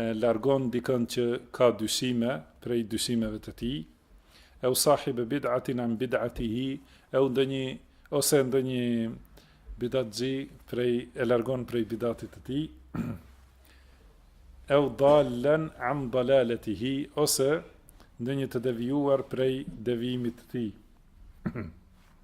e largon dikënd që ka dyshime prej dyshimeve të tij e eu sahibe bid'atin an bid'atihi eu ndonjë ose ndonjë bidatxhi prej e largon prej bidatit të tij eu dal-len an dalalatihi ose ndonjë të devijuar prej devijimit të tij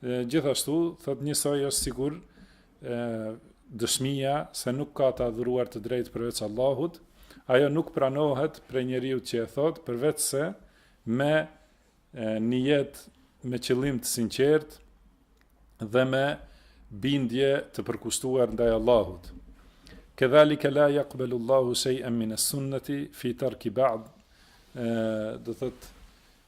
Gjithashtu, thot njësoj është sigur e, dëshmia se nuk ka të adhuruar të drejtë përveç Allahut, ajo nuk pranohet prej njeriu që e thot, përveç se me nijet me qëllim të sinqert dhe me bindje të përkushtuar ndaj Allahut. Këdhalike la jakbelu Allahu shej e mine sunneti, fitar ki ba'd, do thot,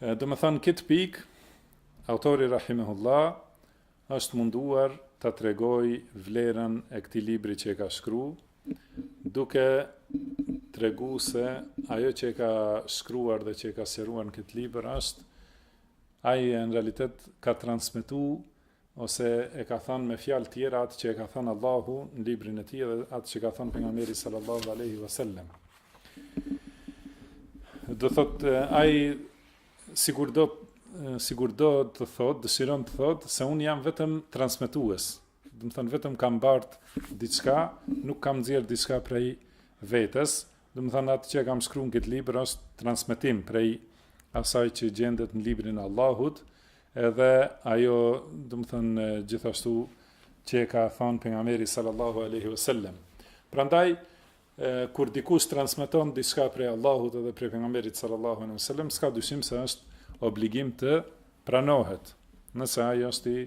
E, domethënë, këtë pik, autori Rahimehullah është munduar ta tregojë vlerën e këtij libri që e ka shkru, duke tregu se ajo që e ka shkruar dhe që e ka seruar në këtë libër është, ai në realitet ka transmitu Ose e ka thënë me fjalë tjera atë që e ka thënë Allahu në librin e tij dhe atë që ka thënë pejgamberi sallallahu alaihi wasallam. Do thotë ai sikur do sikur do të thotë, dëshiron të thotë se un jam vetëm transmetues. Domethënë vetëm kam bart diçka, nuk kam nxjerr diçka prej vetes. Domethënë atë që kam shkruar në këtë libër është transmetim prej asaj që gjendet në librin e Allahut Edhe ajo, domethënë eh, gjithashtu që e ka thënë pejgamberi sallallahu alaihi wasallam. Prandaj eh, kur dikush transmeton diçka prej Allahut edhe prej pejgamberit sallallahu alaihi wasallam, s'ka dyshim se është obligim të pranohet, nëse ai është i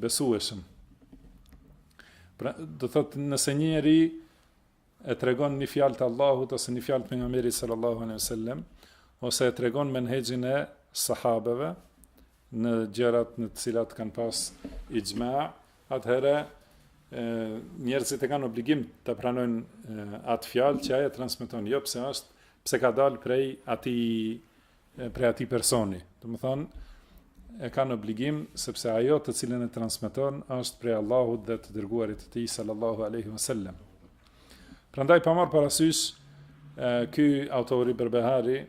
besueshëm. Pra, do thotë nëse njeri e tregon një fjalë të Allahut ose një fjalë të pejgamberit sallallahu alejhi wasallam ose e tregon menhexhin e sahabeve në gjërat në të cilat kanë pas ixhma, atëherë njerëzit e kanë obligim ta pranojnë atë fjalë që ai e transmeton, jo pse është, pse ka dalë prej atij prej atij personi. Domethënë e kanë obligim sepse ajo të cilën e transmeton është prej Allahut dhe të dërguarit të Tij sallallahu alaihi wasallam. Prandaj pa marr parasysh ky autori Berbehari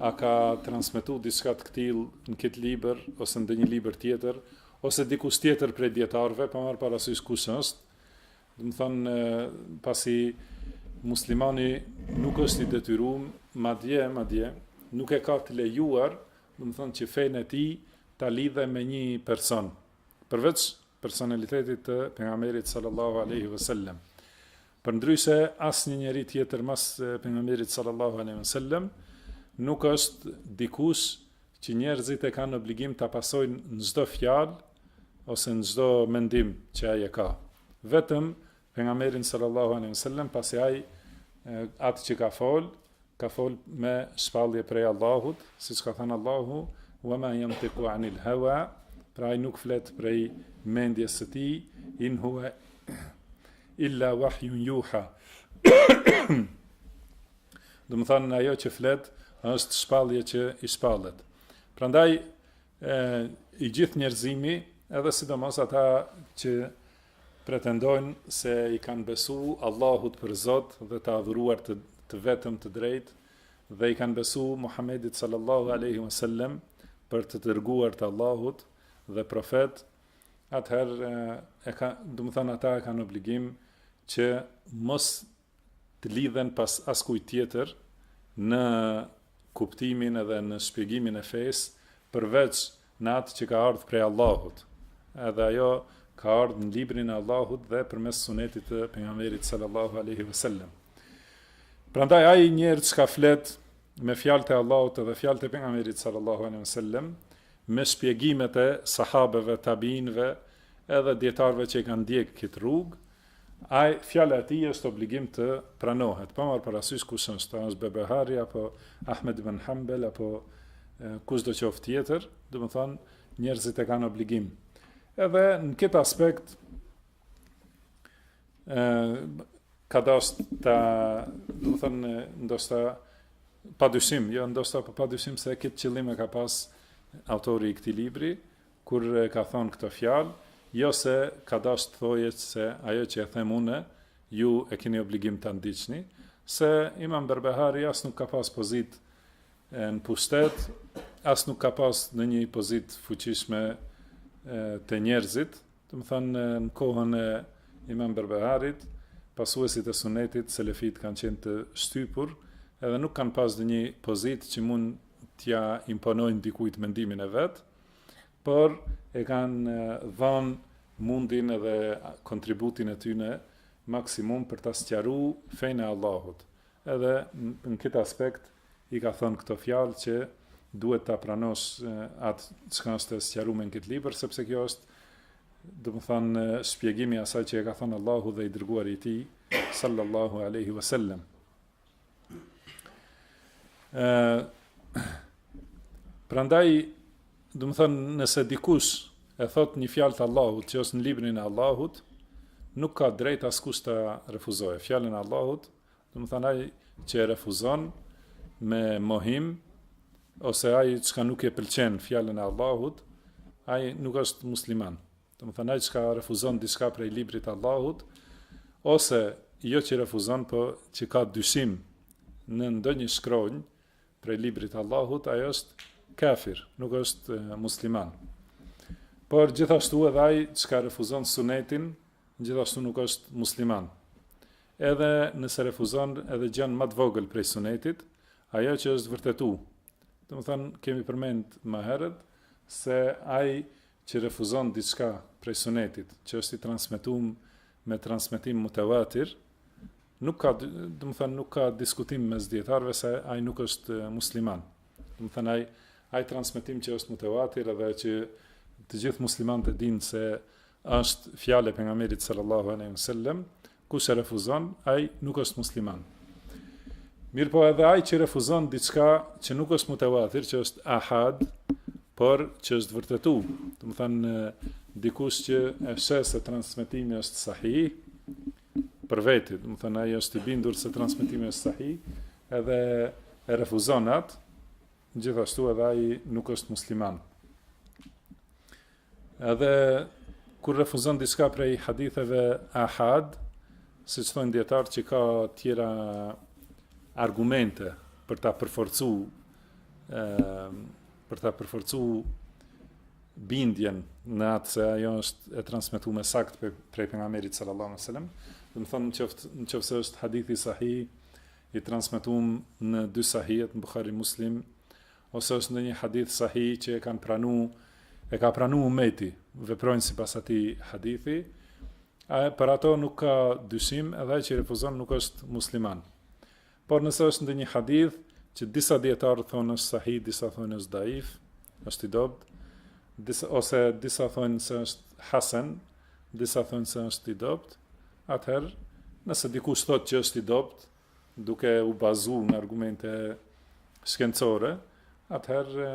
a ka transmetuar diçka të këtill në këtë libër ose në ndonjë libër tjetër ose dikush tjetër prej dijetarëve pa marr parasysh kush është Domethënë pasi muslimani nuk është i detyruar, madje, madje nuk e ka të lejuar, domethënë që fenë e tij ta lidhe me një person, përveç personalitetit të pejgamberit sallallahu alaihi wasallam. Përndryshe, asnjë njeri tjetër mas pejgamberit sallallahu alaihi sallam, nuk është dikush që njerëzit e kanë obligim ta pasojnë në çdo fjalë ose në çdo mendim që ai e ka. Vetëm pejgamberin sallallahu alejhi ve selem pasi ai atë që ka fol, ka fol me shpallje prej Allahut, siç ka thënë Allahu, "Wa ma yantiqu anil hawa", pra ai nuk flet prej mendjes së tij, "In huwa illa wahyun yuha". Domethënë ajo që flet është shpallje që i shpallet. Prandaj i gjithë njerëzimi, edhe sidomos ata që pretendojnë se i kanë besu Allahut për Zot dhe të adhuruar të, të vetëm të drejt dhe i kanë besu Muhammedit sallallahu aleyhi wa sallem për të dërguar të Allahut dhe profet atëherë e ka, domethënë ata e kanë obligim që mos të lidhen pas askujt tjetër në kuptimin edhe në shpjegimin e fesë përveç në atë që ka ardhur prej Allahut edhe ajo ka ardhur në librin e Allahut dhe përmes sunetit të pejgamberit sallallahu alaihi wasallam prandaj ai njeri çka flet me fjalët e Allahut edhe fjalët e pejgamberit sallallahu alaihi wasallam me shpjegimet e sahabeve, tabiinve, edhe dijetarëve që i kanë ndjekë këtë rrugë, Ai, fjala e tij është obligim të pranohet, pa marrë parasysh kush është, a është Berbehari apo Ahmed ibn Hanbel apo kushdo qoftë tjetër, domethënë njerëzit e kanë obligim. Edhe në këtë aspekt ë ka dashur ta, domethënë ndoshta pa dyshim, jo ndoshta po pa dyshim se këtë qëllim e ka pas autori i këtij libri, Kur e ka thënë këto fjalë, jo se ka dashtë të thojë se ajo që e them unë, ju e keni obligim ta ndiqni, se Imam Berbehari as nuk ka pas pozitë në pushtet, as nuk ka pas ndonjë pozitë të fuqishme te njerëzit, domethënë në kohën e Imam Berbeharit, pasuesit e Sunetit, Selefit kanë qenë të shtypur, edhe nuk kanë pas ndonjë pozitë që mund t'ia imponojnë dikujt mendimin e vet. por e kanë dhënë mundin edhe kontributin e tyne maksimum për ta sqaru fenë e Allahut. Edhe në këtë aspekt i ka thënë këto fjalë që duhet ta pranosh atë çka është e sqaruar në këtë libër sepse kjo është domethënë shpjegimi i asaj që e ka thënë Allahu dhe i dërguari i tij sallallahu alaihi wasallam. Ëh Prandaj, domethënë, nëse dikush e thotë një fjalë të Allahut, që është në librin e Allahut, nuk ka drejt askush ta refuzojë fjalën e Allahut, domethënë ai që e refuzon me mohim ose ai çka nuk e pëlqen fjalën e Allahut, ai nuk është musliman. Domethënë ai çka refuzon diçka prej librit të Allahut ose jo që refuzon, po që ka dyshim në ndonjë shkronjë prej librit të Allahut, ai është kafir, nuk është musliman. Por gjithashtu edhe ai çka refuzon sunetin, gjithashtu nuk është musliman. Edhe nëse refuzon edhe gjënë më të vogël prej sunetit, ajo që është vërtetuar. Domethënë kemi përmend më herët se ai që refuzon diçka prej sunetit, që është i transmetuar me transmetim mutawatir, nuk ka, domethënë, nuk ka diskutim mes dijetarëve se ai nuk është musliman. Domethënë ai ai transmetim që është mutawatir dhe që të gjithë muslimanët e dinë se është fjalë e pejgamberit sallallahu alaihi wasallam, Kush e refuzon, ai nuk është musliman. Mirëpo edhe ai që refuzon diçka që nuk është mutawatir, që është ahad, por që është vërtetu, domethënë dikush që e sheh se transmetimi është sahih, për veti, domethënë ai është i bindur se transmetimi është sahih, edhe e refuzon atë, gjithashtu edhe ai nuk është musliman. Edhe kur refuzon diçka prej haditheve ahad, siç thonë dijetarët që ka të tjera argumente për ta përforcu ë për ta përforcu bindjen në atë se ajo është e transmetuar me saktë për prej pejgamberit sallallahu alajhi wasallam, domethënë në qoftë se është hadithi sahih i transmetuar në dy sahihet në Buhari Muslim Ose është ndonjë hadith sahih që e kanë pranu, e ka pranu umeti, veprojnë sipas atij hadithi, a e për ato nuk ka dyshim edhe ai që i refuzon nuk është musliman. Por nëse është ndonjë hadith që disa dijetarë thonë është sahih, disa thonë është daif, është i dobët, disa, ose disa thonë se është hasen, disa thonë se është i dobët, atëherë nëse dikush thotë që është i dobët, duke u bazu në argumente shkencore, atëherë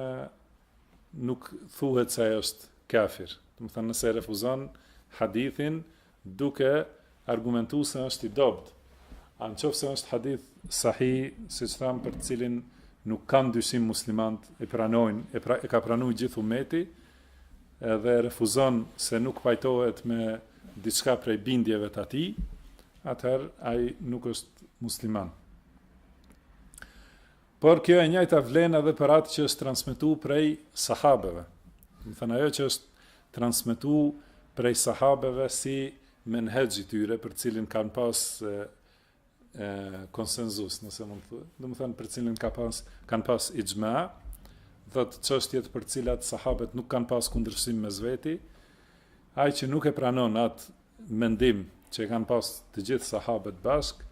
nuk thuhet se është kafir. Domethënë nëse refuzon hadithin duke argumentu se është i dobët. A në qoftë se është hadith sahih, siç thamë për cilin nuk kanë dyshim muslimanët, e pranojnë, e, pra, e ka pranu gjithë umeti, edhe refuzon se nuk pajtohet me diçka prej bindjeve të atij, atëherë ai nuk është musliman. Por kjo e njëjta vlen edhe për atë që është transmetuar prej sahabeve. Domethënë ajo që është transmetuar prej sahabeve si menhexh i tyre për cilin kanë pas e, e, konsenzus, nëse mund të thotë, domethënë për cilin ka pas kanë pas ixhma, domethënë çështjet për cilat sahabët nuk kanë pas kundërshtim mes veti, ai që nuk e pranon atë mendim që e kanë pas të gjithë sahabët bashkë,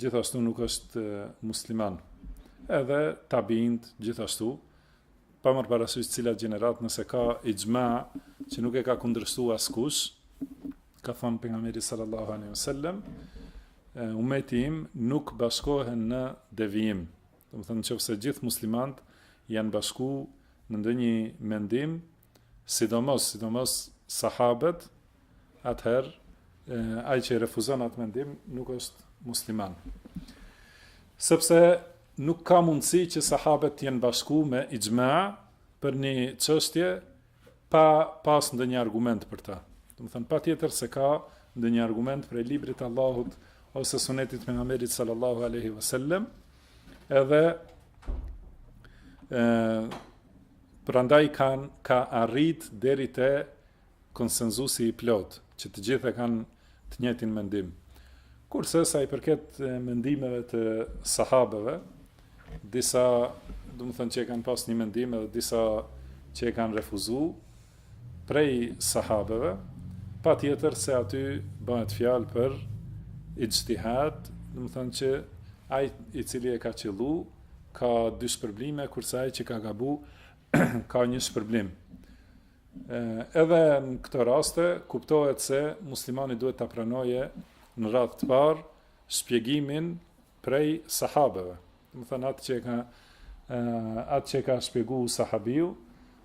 gjithashtu nuk është musliman. Edhe tabiinët, gjithashtu, pa marrë parasysh cila gjeneratë, nëse ka ixhma që nuk e ka kundërshtu askush, ka thënë pejgamberi sallallahu alaihi wasallam, umeti im nuk bashkohen në devijim. Domethënë qoftë se gjithë muslimanët janë bashku në ndonjë mendim, sidomos, sidomos sahabët, atëherë ai që refuzon atë mendim nuk është musliman. Sepse nuk ka mundësi që sahabët të jenë bashku me ixhma për një çështje pa pas ndonjë argument për të. Domethënë patjetër se ka ndonjë argument prej librit të Allahut ose sunetit të pejgamberit sallallahu alaihi wasallam. Edhe ë prandaj kanë, ka arrit deri te konsenzusi i plotë, që të gjithë e kanë të njëjtin mendim. Kurse sa i përket mendimeve të sahabeve, disa, domethënë që e kanë pas një mendim edhe disa që e kanë refuzu prej sahabeve, patjetër se aty bëhet fjalë për ixhtihad, domethënë që ai i cili e ka qëllu, ka dy shpërblime, kurse ai që ka gabu, ka një shpërblim. Edhe në këto raste, kuptohet se muslimani duhet ta pranojë në radhë të parë shpjegimin prej sahabeve. Domethënë atë që ka, atë që e ka shpjegu sahabiu,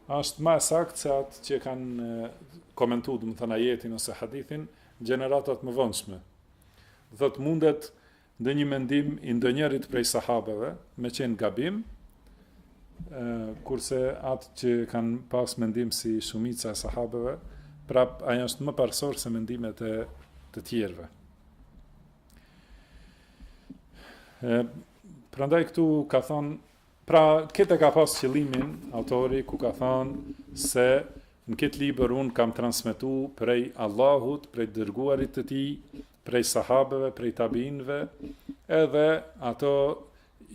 është ma e saktë se atë që e kanë komentu, domethënë ajetin ose hadithin, gjeneratat e mëvonshme. Dhe të mundet Ndonjë mendim i ndonjërit prej sahabeve me qenë gabim, kurse atë që kanë pas mendim si shumica e sahabeve, prap ajo është më parësore se mendimet e të tjerëve. Prandaj këtu ka thonë, pra këtë e ka pas qëllimin autori ku ka thonë se në këtë libër unë kam transmitu prej Allahut, prej dërguarit të tij, prej sahabeve, prej tabiinëve, edhe ato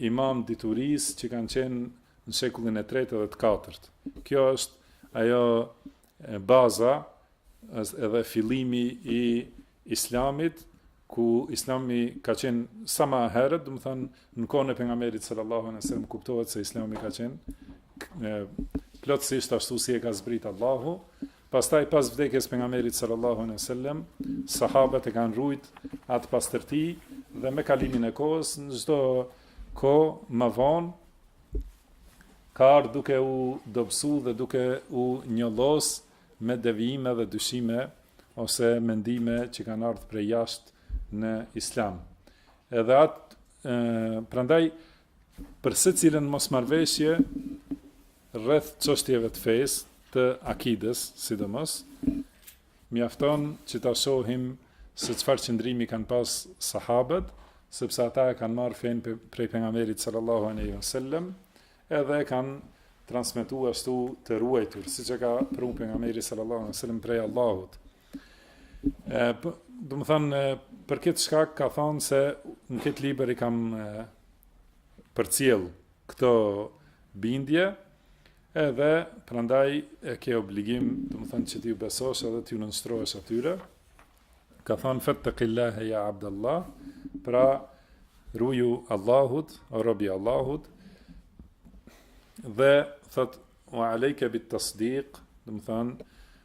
imamë diturisë që kanë qenë në shekullin e tretë dhe të katërt. Kjo është ajo baza edhe fillimi i islamit, ku islami ka qenë sa ma herët, domethënë, në kohën e pejgamberit sallallahu alejhi ve sellem, kuptohet se islami ka qenë plotësisht ashtu si e ka zbrit Allahu, Pastaj pas vdekjes pejgamberit sallallahu alejhi ve sellem, sahabët e kanë rujt atë pastërti dhe me kalimin e kohës në çdo kohë ma vonë ka ardh duke u dobësu dhe duke u njollos me devijime dhe dyshime ose mendime që kanë ardh prej jashtë në islam. Edhe atë prandaj Për secilën mosmarrëveshje rreth çështjeve të fesë, të akidës, sidomos, mjafton që ta shohim se çfarë qëndrimi kanë pas sahabët, sepse ata e kanë marrë fenë prej pejgamberit sallallahu alaihi wasallam, edhe e kanë transmetu ashtu të ruajtur, siç e ka pru pejgamberi sallallahu alaihi wasallam prej Allahut. Domethënë, për këtë shkak ka thonë se në këtë libër i kam përcjell këto bindje, edhe prandaj e ke obligim, domethënë, që t'ju besosh edhe t'ju nënështrohesh atyre. Ka thonë, fettekil-lahe ja Abdallah, pra ruju Allahut, o rob i Allahut, dhe thotë, ve alejke bit-tesdik, domethënë,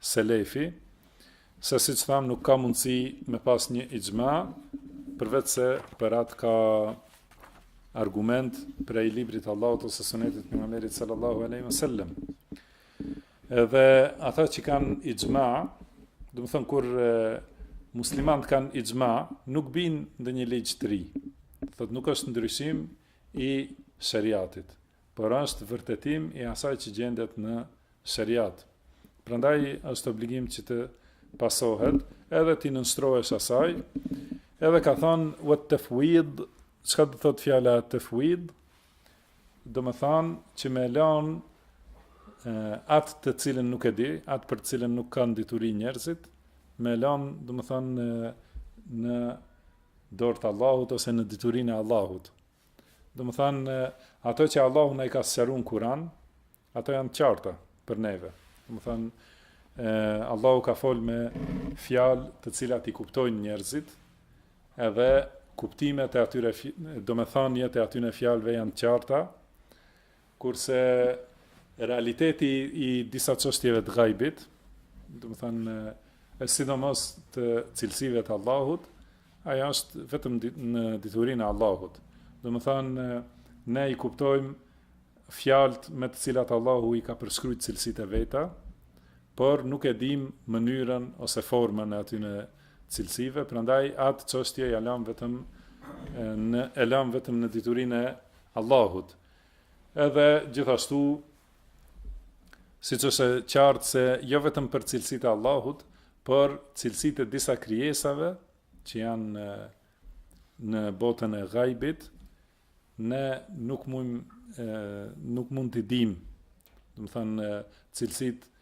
selefi, se siç thamë nuk ka mundësi me pas një ixhma, përveçse për atë ka argument prej librit të Allahut ose sunetit pejgamberit sallallahu aleyhi wa sallam. Edhe ata që kanë ixhma, domethënë kur muslimanët kanë ixhma, nuk bin ndonjë ligj të ri. Thotë, nuk është ndryshim i sheriatit. por është vërtetim i asaj që gjendet në Sheriat. Prandaj është obligim që të pasohet, edhe t'i nënshtrohesh asaj. Edhe ka thënë wa tafwid, çka do thot fjala tafwid? Domethënë që me lën atë të cilën nuk e di, atë për të cilën nuk kanë dituri njerëzit, me lën, domethënë në dorë të Allahut ose në diturinë e Allahut. Domethanë, ato që Allahu na i ka sqaru në Kuran, ato janë të qarta për neve. Domethanë, Allahu ka fol me fjalë të cilat i kuptojnë njerëzit, edhe kuptimet e atyre, domethëniet e atyre fjalëve janë të qarta, Kurse realiteti i disa çështjeve të gajbit, domethënë e sidomos të cilësive të Allahut, ajo është vetëm në diturinë e Allahut. Domethënë ne i kuptojmë fjalët me të cilat Allahu i ka përshkru cilësitë e veta, por nuk e dim mënyrën ose formën e atyre cilësive, prandaj atë çështje ja lëm vetëm në e lëm vetëm në diturinë e Allahut. Edhe gjithashtu, siç është e qartë se jo vetëm për cilësit e Allahut, por cilësit e disa krijesave që janë në botën e gajbit, ne nuk mund, nuk mund t'i dimë, domethënë, cilësit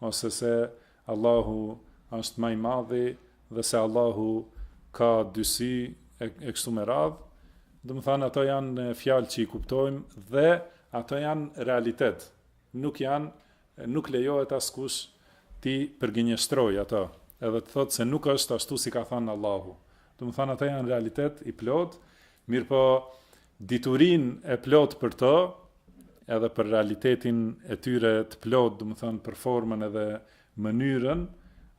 ose se Allahu është më i madhi dhe se Allahu ka dy sy e, e kështu me radhë, domethanë ato janë fjalë që i kuptojmë dhe ato janë realitet, nuk janë, nuk lejohet askush t'i përgënjeshtrojë ato, edhe të thotë se nuk është ashtu si ka thanë Allahu. Domethanë ato janë realitet i plotë, mirëpo Diturinë e plotë për to, edhe për realitetin e tyre të plotë, domethënë për formën edhe mënyrën,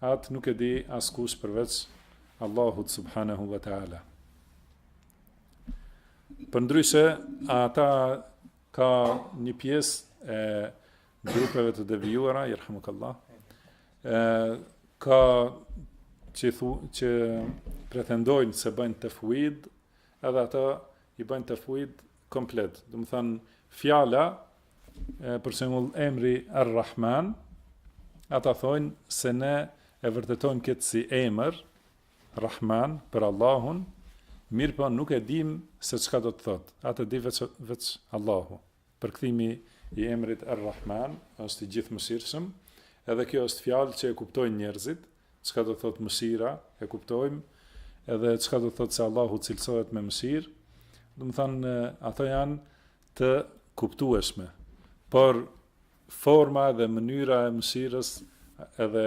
atë nuk e di askush përveç Allahut subhanahu wa taala. Përndryshe, ata ka një pjesë e grupeve të devijuara, jerhamukallah, e ka që thu që pretendojnë se bëjnë tefuid, edhe ata i bëjnë tefuid komplet. Domethënë, fjala, e, për shembull emri Ar-Rahman, ata thonë se ne e vërtetojmë këtë si emër, Rahman, për Allahun, mirëpo nuk e dim se çka do të thotë, atë e di veç, veç Allahu. Përkthimi i emrit Ar-Rahman është i gjithëmëshirshëm, edhe kjo është fjalë që e kuptojnë njerëzit, çka do të thotë mëshira, e kuptojmë edhe çka do të thotë se Allahu cilësohet me mëshirë, domethanë ato janë të kuptueshme. Por Forma edhe mënyra e mëshirës edhe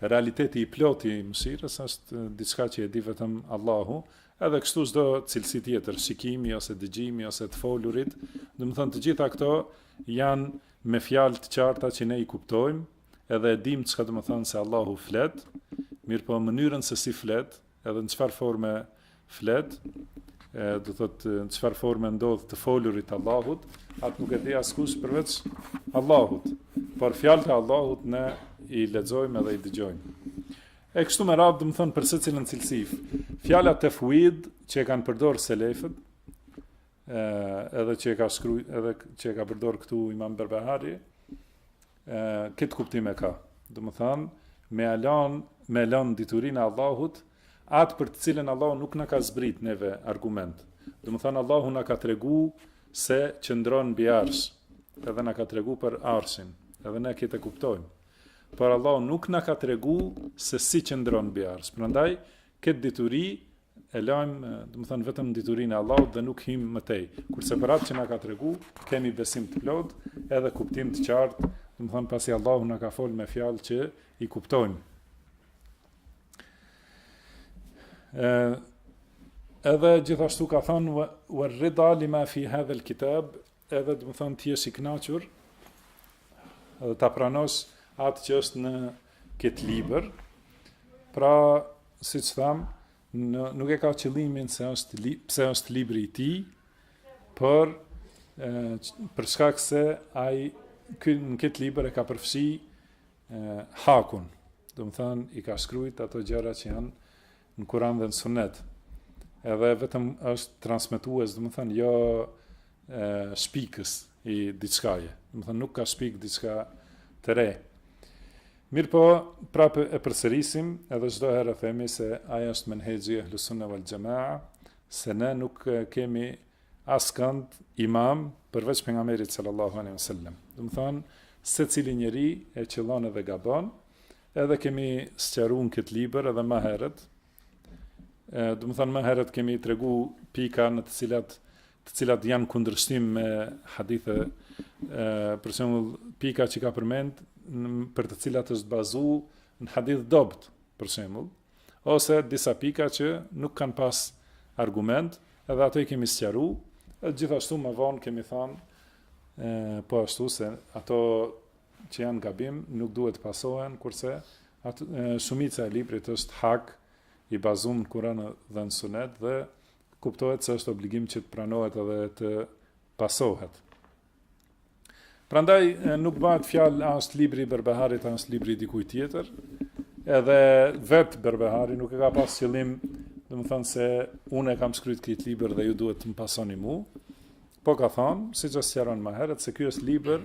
realiteti i plotë i mëshirës është diçka që e di vetëm Allahu, edhe kështu çdo cilësi tjetër, shikimi ose dëgjimi ose të folurit, domethanë të gjitha këto janë me fjalë të qarta që ne i kuptojmë, edhe e dimë çka domethanë se Allahu flet, mirëpo mënyrën se si flet, Edhe në çfarë forme flet, do të thotë në çfarë forme ndodh të folurit të Allahut, atë nuk e di askush përveç Allahut. Por fjalët e Allahut ne i lexojmë edhe i dëgjojmë. E kështu me radhë, domethanë për secilën cilësi. Fjala tefwid që e kanë përdor selefët, edhe që e ka shkruaj, edhe që e ka përdor këtu Imam Berbehari, kët kuptim e ka. Domethanë me ia lon, me ia lon diturinë Allahut, atë për të cilën Allahu nuk na ka zbrit neve argument. Domethanë Allahu na ka tregu se qëndron mbi arsh, edhe na ka tregu për arshin, edhe ne këtë e kuptojmë. Por Allahu nuk na ka tregu se si qëndron mbi arsh. Prandaj kët dituri e lajmë, domethanë, vetëm në diturinë e Allahut dhe nuk hymë më tej. Kurse për atë që na ka tregu, kemi besim të plotë, edhe kuptim të qartë, domethanë, pasi Allahu na ka folë me fjalë që i kuptojmë. E, edhe gjithashtu ka thënë, ve rrida li ma fi hadhel kitab, Edhe domethanë të jesh i kënaqur dhe ta pranosh atë që është në këtë libër. Pra, siç thamë, në, nuk e ka qëllimin se është li, pse është libri i tij, por për shkak se ai në këtë libër e ka përfshi hakun. Domethanë i ka shkruajt ato gjëra që janë në Kur'an dhe në Sunet. Edhe vetëm është transmetues, domethanë jo shpikës i diçkaje. Domethanë nuk ka shpik diçka të re. Mirëpo, prapë e përsërisim, edhe çdo herë e themi se ajo është menhexhi i ehlu sune vel xhemaa, se ne nuk kemi askënd imam përveç pejgamberit sallallahu alaihi wasallam. Domethanë secili njeri e qëllon edhe gabon, Edhe kemi sqaru në këtë libër edhe ma herët. Ë, domethënë më herët kemi tregu pika në të cilat të cilat janë në kundërshtim me hadithe ë për shembull pika që ka përmend për të cilat është bazu në hadith të dobt për shembull ose disa pika që nuk kanë pas argument edhe ato i kemi sqaru, e gjithashtu më vonë kemi thënë po ashtu se ato që janë gabim nuk duhet të pasohen, kurse shumica e librit është hak i bazuar në Kur'an dhe në Sunet dhe kuptohet se është obligim që të pranohet edhe të pasohet. Prandaj nuk bëhet fjalë a është libri i Berbeharit a është libri i dikujt tjetër. Edhe vet Berbehari nuk e ka pas qëllim, domethënë se unë e kam shkruar këtë libër dhe ju duhet të më pasoni mua. Po ka thënë, siç e sqaron më herët se ky është libër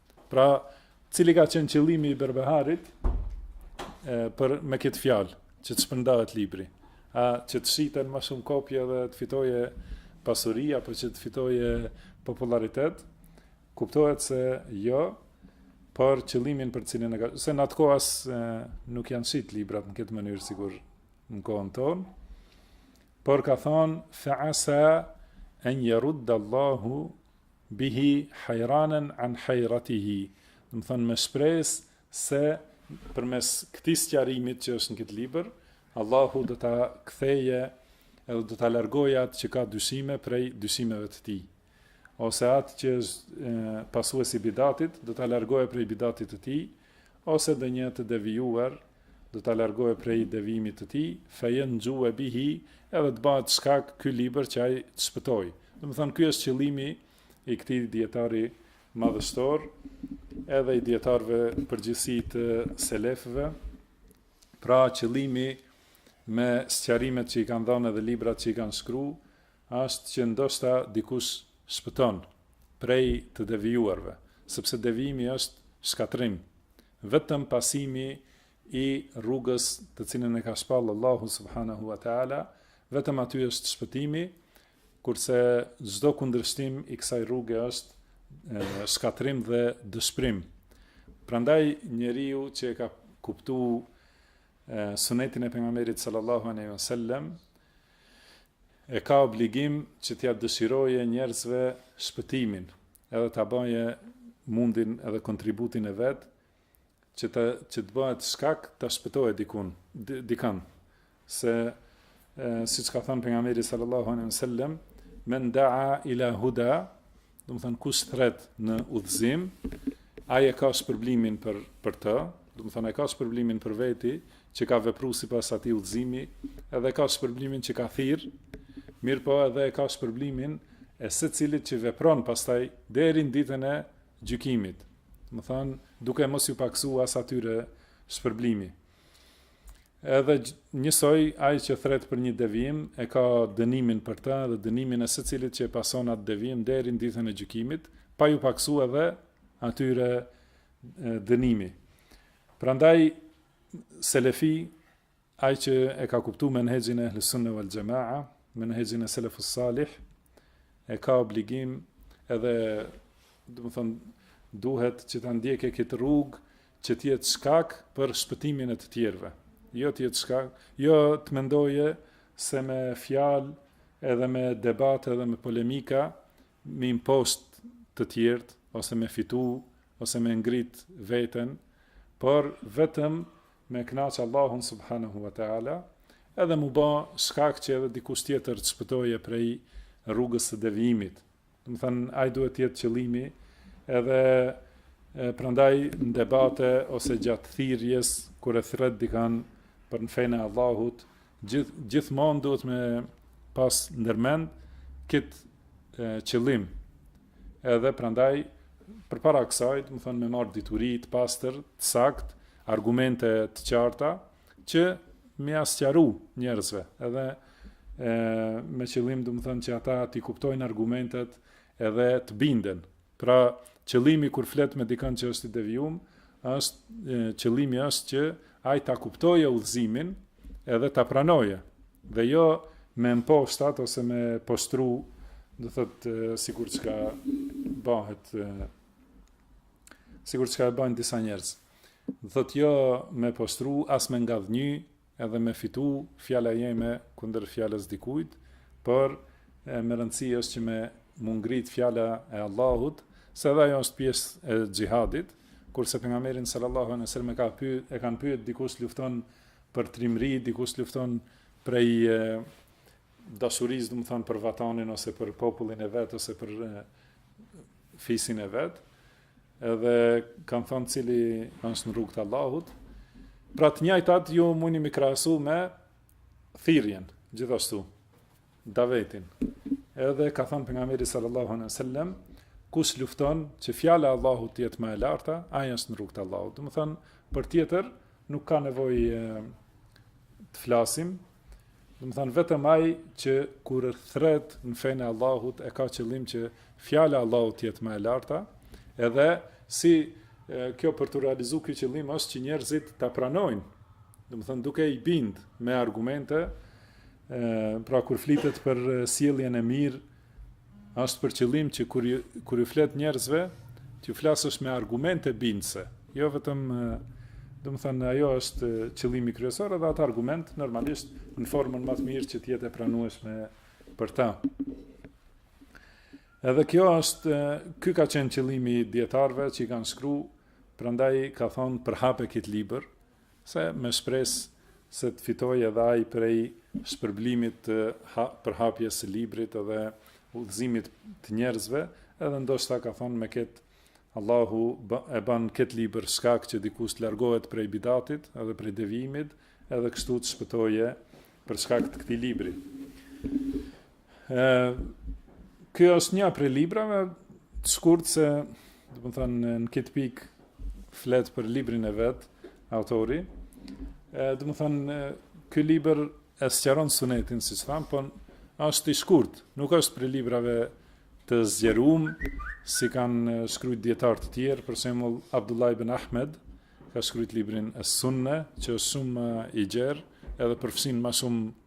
Pra, cili ka qenë qëllimi i Berbeharit e, për me këtë fjalë, që të shpërndahet libri? A që të shiten ma shumë kopje dhe të fitoje pasuri apo që të fitoje popularitet? Kuptohet se jo, por qëllimin për cilin e ka, se në atë kohë as nuk janë shit librat në këtë mënyrë sikur në kohën tonë. Por ka thonë fa asa an jerudde Allahu Bihi hajranen an hajratihi, domethënë me shpresë se përmes këtij sqarimit që është në këtë libër, Allahu do ta kthejë edhe do ta largojë atë që ka dyshime prej dyshimeve të tij ose atë që është pasues i bidatit, do ta largojë prej bidatit të tij, Ose ndonjë të devijuar do ta largojë prej devijimit të tij, fejenxhue bihi, edhe të bëhet shkak ky libër që ai të shpëtojë. Domethënë ky është qëllimi i këtij dijetari madhështor, edhe i dijetarëve në përgjithësi të selefëve, pra qëllimi me sqarimet që i kanë dhanë edhe librat që i kanë shkru, Është që ndoshta dikush shpëton prej të devijuarve, sepse devijimi është shkatërrim. Vetëm pasimi i rrugës të cilën e ka shpall Allahu subhanehu ua teala, vetëm aty është shpëtimi, kurse çdo kundërshtim i kësaj rruge është shkatërrim dhe dëshpërim. Prandaj njeriu që e ka kuptu sunetin e pejgamberit sallallahu alejhi wasallam e ka obligim që t'ia dëshiroje njerëzve shpëtimin edhe ta baje mundin edhe kontributin e vet që të që të bëhet shkak ta shpëtojë dikun dikan se siç ka thënë pejgamberi sallallahu alejhi wasallam men da'a ila huda domethonë kush thret në udhëzim, ai e ka shpërblimin për për të, domethonë e ka shpërblimin për veti që ka vepru sipas atij udhëzimi, edhe e ka shpërblimin që ka thirr, mirëpo edhe e ka shpërblimin e secilit që vepron pastaj deri në ditën e gjykimit. Domethonë duke mos ju paksu as atyre shpërblimi. Edhe njësoj ai që thret për një devijim e ka dënimin për të dhe dënimin e secilit që e pason atë devijim deri në ditën e gjykimit, pa ju paksu edhe atyre dënimi. Prandaj selefi ai që e ka kuptu menhexhin e Ehlu Sunne wal Xhemaa, menhexhin e Selefus Salih, e ka obligim edhe domethon duhet që ta ndjeke këtë rrugë që të jetë shkak për shpëtimin e të tjerëve. Jo të jetë shkak, jo të mendoje se me fjalë edhe me debate edhe me polemika me i mposht të tjerët ose me fitu ose me ngrit veten, por vetëm me kënaq Allahun subhanahu wa taala, edhe mu ba shkak që edhe dikush tjetër të shpëtoje prej rrugës së devijimit. Domethënë ai duhet të jetë qëllimi edhe e, prandaj në debate ose gjatë thirrjes kur e thret dikan për në fenë e Allahut, gjith, gjithmonë duhet me pas ndërmend kit qëllim. Edhe prandaj përpara kësaj, domethënë me marr dituri të pastër, të sakt, argumente të qarta, që me ja sqaru njerëzve, edhe e, me qëllim domethënë që ata t'i kuptojnë argumentet edhe të binden. Pra, qëllimi kur flet me dikan që është i devijum, është qëllimi është që ai ta kuptoje udhëzimin edhe ta pranoje dhe jo me mposht atë ose me poshtru, domethonë sikur çka bëhet sikur çka e bajn disa njerëz. Domethonë jo me poshtru as me ngadhnjy edhe me fitu fjala jeme kundër fjalës dikujt, por me rëndësi është që me mu ngrit fjala e Allahut, se edhe ajo është pjesë e xhihadit, kurse pejgamberin sallallahu alejhi ve sellem e ka pyet e kanë pyet dikush lufton për trimëri, dikush lufton prej dashurisë, domethonë për vatanin ose për popullin e vet ose për fisin e vet. Edhe kanë thonë cili është në rrugë të Allahut. Pra të njëjtat ju muni mi krahasu me thirrjen, gjithashtu davetin. Edhe ka thonë pejgamberi sallallahu alejhi ve sellem, kush lufton që fjala e Allahut të jetë ma e larta, ai është në rrugë të Allahut. Domethonë, për tjetër nuk ka nevojë të flasim, Domethanë, vetëm ai që kur thret në fenë e Allahut, e ka qëllim që fjala e Allahut të jetë më e larta, edhe si e, kjo për t'u realizu ky qëllim është që njerëzit ta pranojnë, domethanë, duke i bind me argumente, e, pra kur flitet për sjelljen e mirë, Është për qëllim që kur ju kur iu flet njerëzve, t'u flasësh me argumente bindëse. Jo vetëm, domethanë, ajo është qëllimi kryesor edhe atë argument normalisht në formën më të mirë që të jetë e pranueshme për ta. Edhe kjo është, ky ka qenë qëllimi i dijetarëve që i kanë shkru, prandaj ka thonë përhape këtë libër, Se me shpresë se të fitojë edhe ai prej shpërblimit të përhapjes së librit edhe udhëzimit të njerëzve, edhe ndoshta ka thonë me këtë Allahu e ban këtë libër shkak që dikush të largohet prej bidatit edhe prej devijimit, edhe kështu të shpëtojë për shkak të këtij libri. E, ky është një prej librave, të shkurtë, se, domethënë, në këtë pikë flet për librin e vet, autori, e, domethënë, ky libër e sqaron sunetin, siç thamë, po është i shkurt, nuk është prej librave të zgjerum, si kanë shkrujt dijetarë të tjerë, për shembull Abdullah ibn Ahmed, ka shkrujt librin Es-Sunne, që është shumë i gjerë, edhe përfshin ma shumë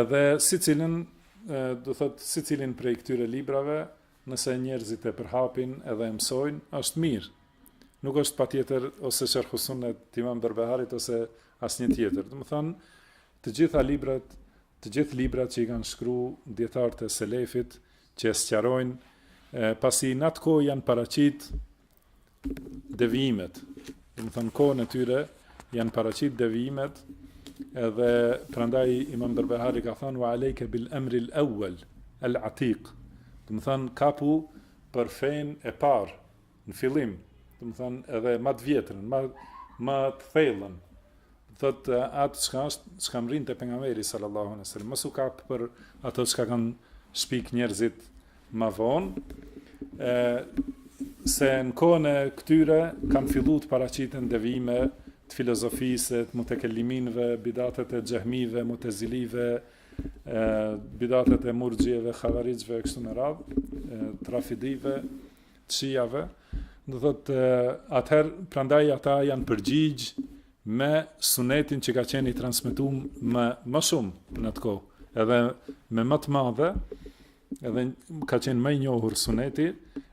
Edhe sicilin, do thotë sicilin prej këtyre librave, nëse njerëzit e përhapin edhe e mësojnë, është mirë. Nuk është patjetër ose Sherhu Sunne t'Imam Berbeharit ose asnjë tjetër. Domethanë, të gjitha librat, të gjithë librat që i kanë shkru dijetarët e selefit që e sqarojnë, pasi në atë kohë janë paraqit devijimet, domethënë n'kohën e tyre, janë paraqit devijimet, edhe prandaj imam Berbehari ka thënë, ve alejke bil emril evvel, el atik, domethënë kapu për fenë e parë, në fillim, domethënë edhe ma të vjetrën, ma të thellën, Thotë atë çka është, çka mrin te pejgamberi sallallahu alaihi wasallam, mos u kap për ato çka kanë shpik njerëzit ma vonë, ë se në kohën e këtyre kanë fillu të paraqiten devijime të filozofisë, të mutekeliminëve, bidatet e xhehmive, mutezilive, ë bidatet e murxhieve, havarixhve kështu me radhë, t'rafidive, xhijave, domethan atëherë prandaj ata janë përgjigj me sunetin që ka qenë i transmetuar ma shumë në atë kohë, edhe me ma të madhe, edhe ka qenë ma i njohur suneti,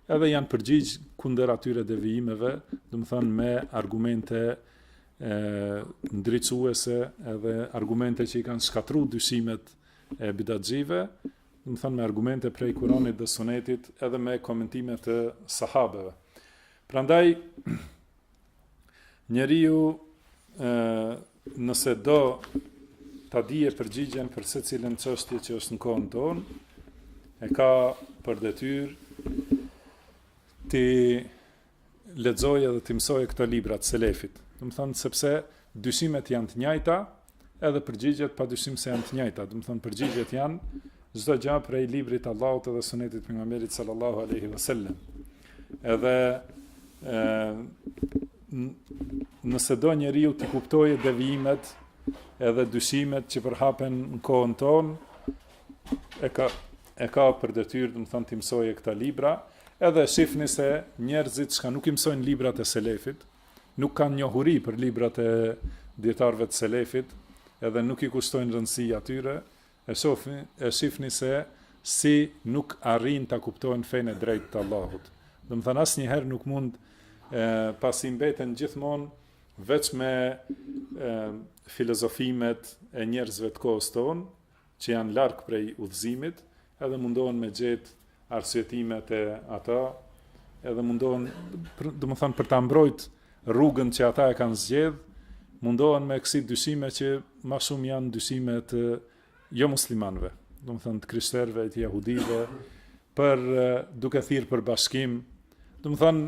edhe janë përgjigj kundër atyre devijimeve, domethan me argumente e ndriçuese edhe argumente që i kanë shkatrru dyshimet e bidatxhive, domethan me argumente prej Kuranit dhe Sunetit, edhe me komentime të sahabeve. Prandaj njeriu ë nëse do ta dije përgjigjen për secilën çështje që është në kohën tonë, e ka për detyrë t'i lexoje dhe t'i mësoje këto libra të selefit. Domethan sepse dyshimet janë të njëjta, edhe përgjigjet pa dyshim se janë të njëjta. Domethan përgjigjet janë çdo gjë prej librit të Allahut dhe sunetit të pejgamberit sallallahu alaihi wasallam. Edhe ë nëse do njeriu t'i kuptojë devijimet edhe dyshimet që përhapen në kohën tonë, e ka e ka për detyrë, domethan, t'i mësojë këta libra, edhe e shifni se njerëzit çka nuk i mësojnë librat e selefit, nuk kanë njohuri për librat e dijetarëve të selefit, edhe nuk i kushtojnë rëndësi atyre, e, shofni, e shifni se si nuk arrijnë ta kuptojnë fenë e drejtë të Allahut. Domethan, asnjëherë nuk mund e, pasi mbeten gjithmonë veç me e, filozofimet e njerëzve të kohës tonë, që janë larg prej udhëzimit, edhe mundohen me gjet arsyetime te ata, edhe mundohen, domethan për ta mbrojt rrugën që ata e kanë zgjedh, mundohen me kësi dyshime që ma shumë janë dyshime të jo muslimanve, domethan të krishterve, të jahudive, për duke thirrë për bashkim, domethan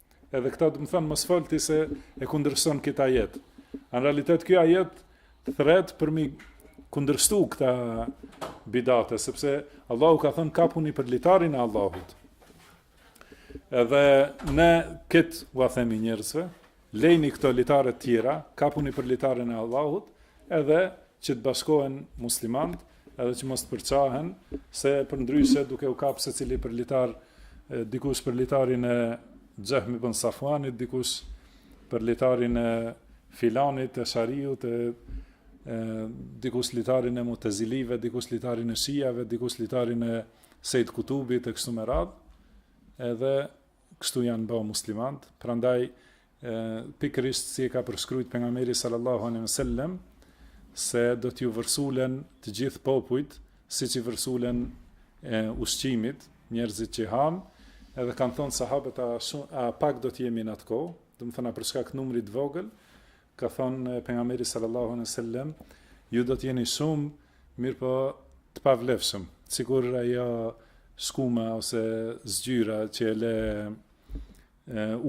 Edhe këta do të thonë mos fol ti se e kundërshton këtë ajet. Në realitet ky ajet thrret për m'i kundërshtu këta bidate, sepse Allahu ka thënë kapuni për litarin e Allahut. Edhe ne këtë ua themi njerëzve, lejni këto litare t'tjera, kapuni për litarin e Allahut, edhe që të bashkohen muslimant, edhe që mos të përçahen, se përndryshe duke u kapë secili për litar, dikush për litarin e Xhehm ibn Safuanit, dikush për litarin e Filanit, Eshariut, e dikush litarin e Mutezilive, dikush litarin e Shijave, dikush litarin e Sejid Kutubit, e kështu me radhë, edhe kështu janë ba muslimant, prandaj pikërisht si e ka përshkrujt Pejgamberi sallallahu alejhi ve sellem, se do t'ju vërsulen të gjithë popujt, siç i vërsulen e, ushqimit, njerëzit që hanë, edhe kanë thonë sahabët a, shumë, a pak do t'jemi në atë kohë, domethënë për shkak të numrit vogël, Ka thonë Pejgamberi sallallahu alejhi ve sellem, ju do të jeni shumë, mirëpo të pavlefshëm, sikur ajo shkuma ose zgjyra që e le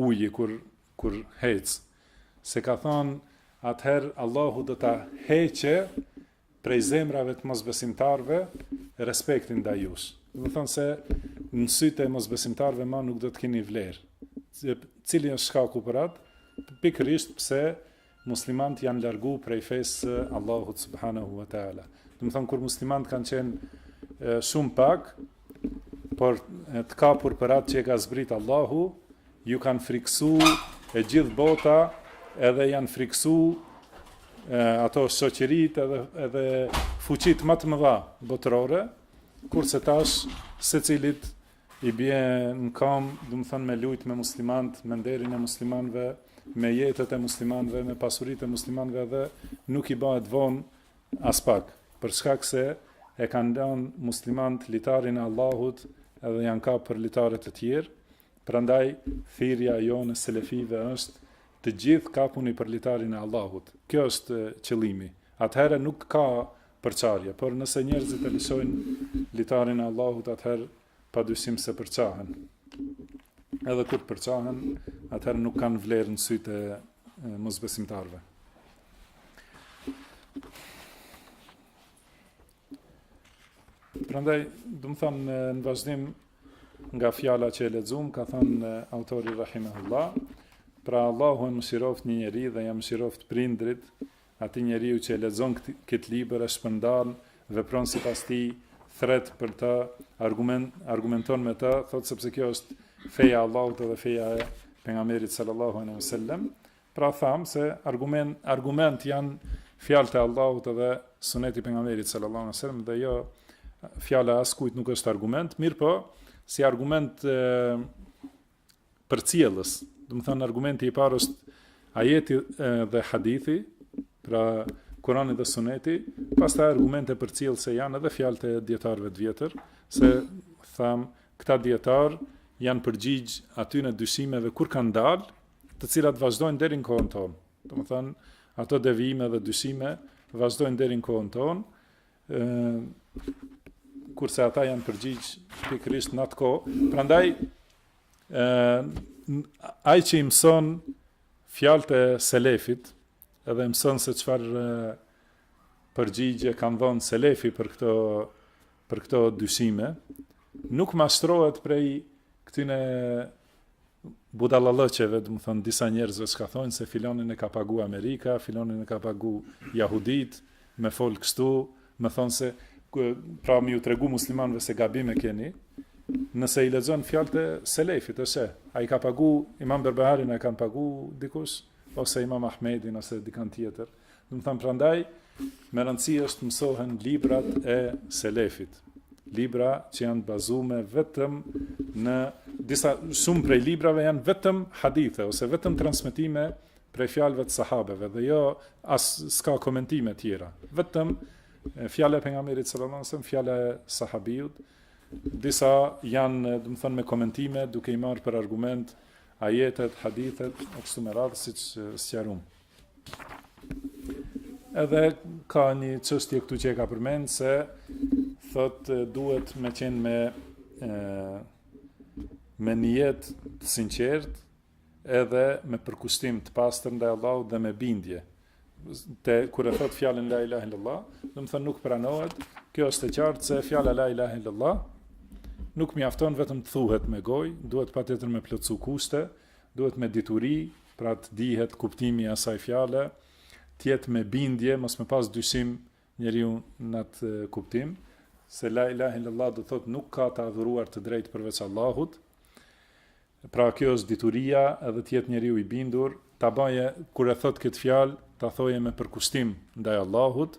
uji kur kur hec. Se ka thonë atëherë Allahu do ta heqë Prej zemrave të mosbesimtarëve, respektin ndaj jush. Domethonë se në sytë e mosbesimtarëve ma nuk do të keni vlerë. Cili është shkaku për atë? Pikërisht pse muslimanët janë largu prej fesë së Allahut subhanahu wa taala. Domethonë kur muslimanët kanë qenë shumë pak, por të kapur për atë që e ka zbrit Allahu, ju kanë friksu e gjithë bota edhe janë friksu e, ato shoqërit edhe, edhe fuqit më të mëdha botërore, kurse tash secilit i bje në kam, domethënë me lujt me muslimant, me nderin e muslimanve, me jetët e muslimanve, me pasurit e muslimanve dhe nuk i bëhet vonë Aspak, për shkak se e kanë lënë muslimanët litarin e Allahut edhe janë kap për litarë të tjerë, prandaj thirrja jonë e selefive është të gjithë kapuni për litarin e Allahut. Kjo është qëllimi. Atëherë nuk ka përçarje, por nëse njerëzit e lëshojnë litarin e Allahut, atëherë Pa dyshim se përçahen. Edhe kur përçahen, atëherë nuk kanë vlerë në sytë e mosbesimtarëve. Prandaj, domethanë në vazhdim nga fjala që e lexuam, ka thënë autori rahimahullah, pra Allahu e mëshiroft një njeri dhe ia mëshiroft prindrit, Atij njeriu që e lexon këtë libër, e shpërndan, vepron sipas tij, thret për të, argument, argumenton me të, thotë sepse kjo është feja e Allahut dhe feja e pejgamberit sallallahu alaihi wasallam. Pra tham se argument argument janë fjalët e Allahut dhe suneti i pejgamberit sallallahu alaihi wasallam dhe jo fjala e askujt nuk është argument, mirëpo si argument e, përcjellës. Domethanë argumenti i parë është ajeti dhe hadithi, pra Kurani dhe Suneti, pastaj argumente përcjellëse janë edhe fjalët e dijetarëve të vjetër, se tham këta dijetarë janë përgjigj atyne dyshimeve kur kanë dalë, të cilat vazhdojnë deri në kohën tonë. Domethanë ato devijime dhe dyshime vazhdojnë deri në kohën tonë. ë kurse ata janë përgjigj pikërisht në atë kohë. Prandaj ë ai që i mëson fjalët e selefit edhe mëson se çfarë përgjigje kanë dhënë selefi për këto për këto dyshime nuk mashtrohet prej këtyne budallallëqeve, domethënë disa njerëzve që thonë se filonin e ka pagu Amerika, filonin e ka pagu jahudit, me fol kështu, Me thonë se, pra me ju tregu muslimanve se gabim e keni, nëse i lexon fjalët e selefit, e se, a i ka pagu, imam Berbeharin e kanë pagu dikush, ose imam Ahmedin, ose dikan tjetër. Domethënë prandaj, me rëndësi është mësohen librat e selefit. Libra që janë bazu vetëm në, disa, shumë prej librave janë vetëm hadithe, ose vetëm transmitime prej fjalëve të sahabeve dhe jo as s'ka komentime tjera. Vetëm fjala e pejgamberit sallallahu alajhi wasallam, fjala e sahabiut, disa janë, domethënë me komentime duke i marrë për argument ajetet, hadithet, kështu me radhë siç sqarum. Edhe ka një çështje këtu që e ka përmend se thot duhet me qenë me e me një jetë të sinqertë edhe me përkushtim të pastër ndaj Allahut dhe me bindje te kur e thot fjalën la ilaha illallah, domethënë nuk pranohet. Kjo është e qartë se fjala la ilaha illallah nuk mjafton vetëm të thuhet me gojë, duhet patjetër me plotësu kushte, duhet me dituri, pra të dihet kuptimi i asaj fjale, të jetë me bindje, mos me pas dyshim njeriu në at kuptim se la ilahe illallah do thot nuk ka të adhuruar të drejtë përveç Allahut. Pra kjo është dituria edhe të jetë njeriu i bindur, ta baje kur e thot këtë fjalë, ta thoje me përkushtim ndaj Allahut.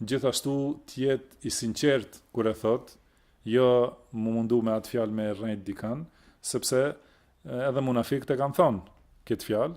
Gjithashtu të jetë i sinqert kur e thot, jo mu mundu me atë fjalë me rrejt dikan, sepse edhe munafikët e kanë thonë këtë fjalë,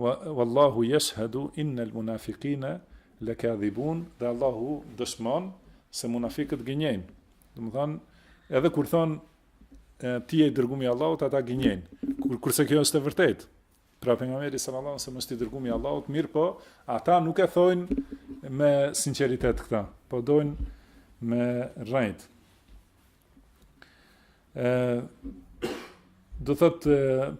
Wallahu yashhadu innal munafiqina lakadhibun dhe Allahu dëshmon se munafiqët gënjejnë. Domethënë, edhe kur thon ti je i dërguari i Allahut, ata gënjejnë. Kur kurse kjo është e vërtetë. Pra pejgamberi sallallahu alajhi wasallam është i dërguar i Allahut, mirëpo, ata nuk e thonë me sinqeritet këtë, po dojnë me rrejt. Ë do thot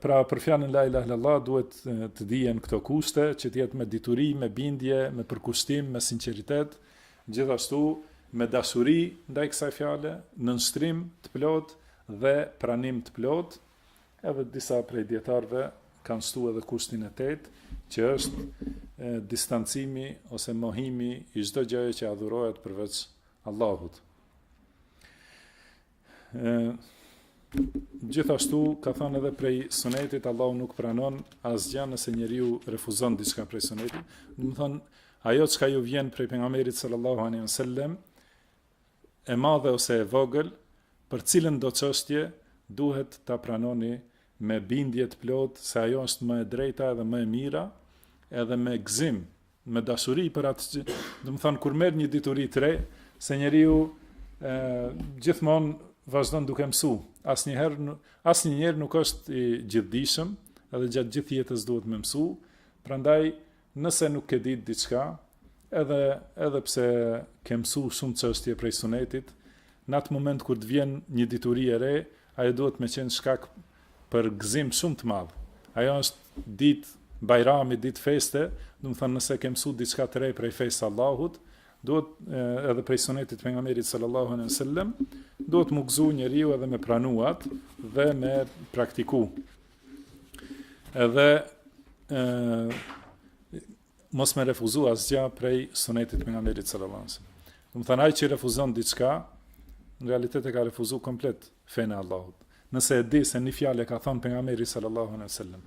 pra për fjalën la ilaha illallah duhet të dihen këto kushte që të jetë me dituri, me bindje, me përkushtim, me sinqeritet, gjithashtu me dashuri ndaj kësaj fjale, nënshtrim të plot dhe pranim të plot. Edhe disa prej dietarëve kanë shtu edhe kushtin e tetë, që është e, distancimi ose mohimi i çdo gjëje që adhurohet përveç Allahut. Gjithashtu ka thënë edhe prej sunetit Allahu nuk pranon asgjë nëse njeriu refuzon diçka prej sunetit. Domethonë ajo çka ju vjen prej pejgamberit sallallahu alaihi wasallam e madhe ose e vogël për cilëndo çështje duhet ta pranoni me bindje të plotë se ajo është më e drejta edhe më e mira edhe me gzim me dashuri për atë që, domethonë kur merr një dituri të re, se njeriu ë gjithmonë vazhdon duke mësu. As asnjë njeri nuk është i gjithdijshëm, edhe gjatë gjithë jetës duhet me mësu. Prandaj, nëse nuk ke ditë diçka, edhe edhe pse ke mësu shumë çështje prej sunetit, në atë moment kur të vjen një dituri e re, ajo duhet me qenë shkak për gëzim shumë të madh. Ajo është ditë bajrami, ditë feste, domethonë nëse ke mësu diçka të re prej fesë të Allahut, duhet edhe prej sunetit të pejgamberit sallallahu alejhi ve sellem, duhet m'u gëzu njeriu edhe me pranu atë dhe me praktiku. Edhe ë Mos me refuzu asgjë prej sunetit pejgamberit sallallahu alaihi wasallam. Domethonë ai që refuzon diçka, në realitet e ka refuzu komplet fenë e Allahut. Nëse e di se një fjalë e ka thënë pejgamberi sallallahu alaihi wasallam,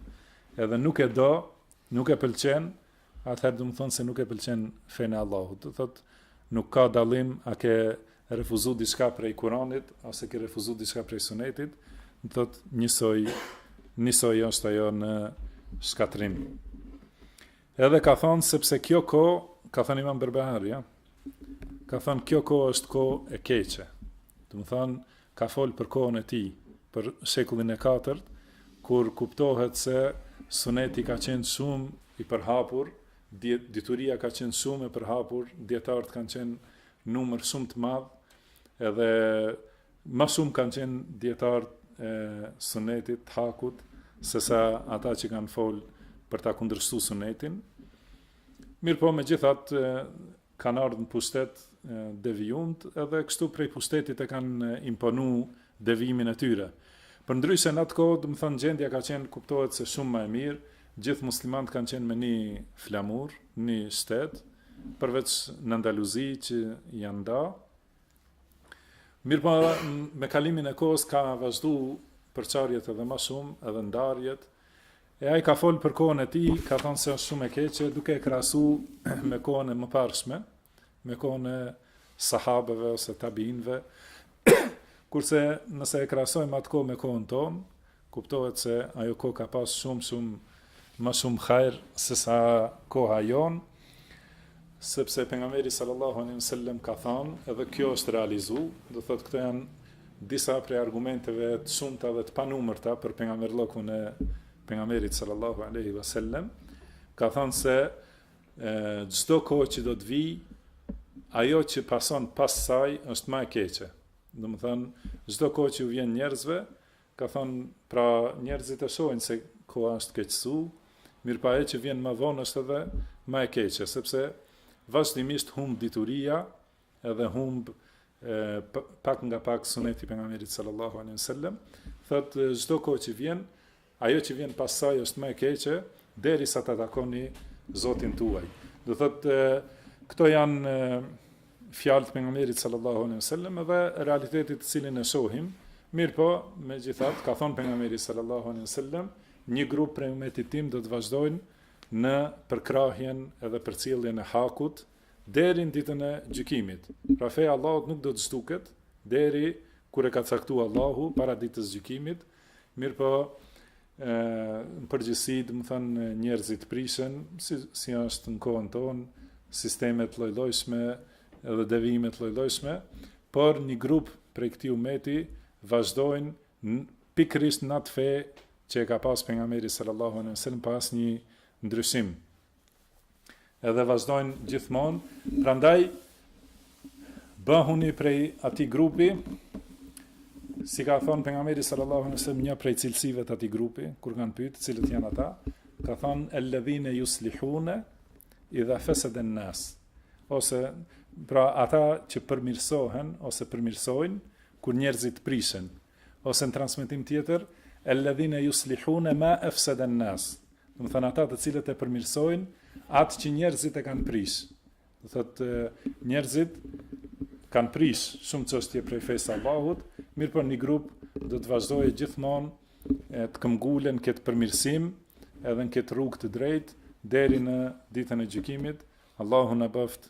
edhe nuk e do, nuk e pëlqen, atëherë domethonë se nuk e pëlqen fenë e Allahut. Domethonë nuk ka dallim a ke refuzu diçka prej Kuranit ose ke refuzu diçka prej Sunetit, do të thotë njësoj njësoj është ajo në shkatrim. Edhe ka thonë sepse kjo kohë, ka thonë Imam Berbehari, ja? ka thonë kjo kohë është kohë e keqe. Domethonë, ka folë për kohën e tij, për shekullin e katërt, kur kuptohet se suneti ka qenë shumë i përhapur, dituria ka qenë shumë e përhapur, dijetarët kanë qenë Numër shumë të madh edhe ma shumë kanë qenë dijetarët e sunetit, të hakut, sesa ata që kanë fol për ta kundërshtu sunetin. Mirëpo megjithatë kanë ardhë në pushtet devijumët edhe kështu prej pushtetit e kanë imponu devijimin e tyre. Përndryshe në atë kohë, domethënë gjendja ka qenë kuptohet se shumë ma e mirë, gjithë muslimanët kanë qenë me një flamur, një shtet, përveç në Andaluzi që janë da. Mirëpo me kalimin e kohës ka vazhdu përçarjet edhe ma shumë, edhe ndarjet, e ai ka folë për kohën e tij, ka thonë se është shumë e keqe, duke e krahasu me kohën e mëparshme, me kohën e sahabëve ose tabiinëve, kurse nëse e krahasojmë atë kohë me kohën tonë, Kuptohet se ajo kohë ka pas shumë shumë më shumë hajr se sa koha jonë, sepse pejgamberi sallallahu alejhi ve sellem ka thënë, edhe kjo është realizu, do thotë këto janë disa prej argumenteve të shumta dhe të panumërta për pejgamberllokun e pejgamberit sallallahu alaihi wasallam ka thënë se çdo kohë që do të vi ajo që pason pas saj është më e keqe. Domethënë çdo kohë që u vjen njerëzve Ka thënë, Pra, njerëzit e shohin se koha është keqësu, mirëpo ajo që vjen më vonë është edhe më e keqe, sepse vazhdimisht humb dituria edhe humb pak nga pak suneti i pejgamberit sallallahu alejhi ve sellem, thotë çdo kohë që vjen, ajo që vjen pas saj është më e keqe, derisa ta takoni zotin tuaj. Do thotë, këto janë fjalë të pejgamberit sallallahu alejhi wasallam dhe realitetit të cilin e shohim, mirëpo megjithatë ka thënë pejgamberi sallallahu alejhi wasallam, një grup prej umetit tim do të vazhdojnë në përkrahjen edhe përcjelljen e hakut deri në ditën e gjykimit. Pra feja e Allahut nuk do të zhduket deri kur e ka caktuar Allahu para ditës së gjykimit, mirëpo Në përgjithësi, domethënë, njerëzit prishen, si, si është në kohën tonë, sisteme të llojllojshme dhe devijime të llojllojshme, por një grup prej këtij umeti vazhdojnë pikërisht në atë fe që e ka pas pejgamberi sallallahu alejhi ve sellem pa asnjë ndryshim edhe vazhdojnë gjithmonë, prandaj bëhuni prej atij grupi, si ka thonë pejgamberi sallallahu alejhi ve sellem një prej cilësive të atij grupi, kur kanë pyt, cilët janë ata, ka thonë, alladhina yuslihuna idha fasada an-nas, ose, pra, ata që përmirësohen, ose përmirësojnë, kur njerëzit prishen, Ose në transmetim tjetër, Alladhina yuslihuna ma afsada an-nas. Domethënë ata të cilët e përmirësojnë atë që njerëzit e kanë prish. Do thotë njerëzit kanë prish shumë çështje prej fesë së Allahut, mirëpo një grup do të vazhdojë gjithmonë të këmbëngulë në këtë përmirësim edhe në këtë rrugë të drejtë deri në ditën e gjykimit. Allahu na bëftë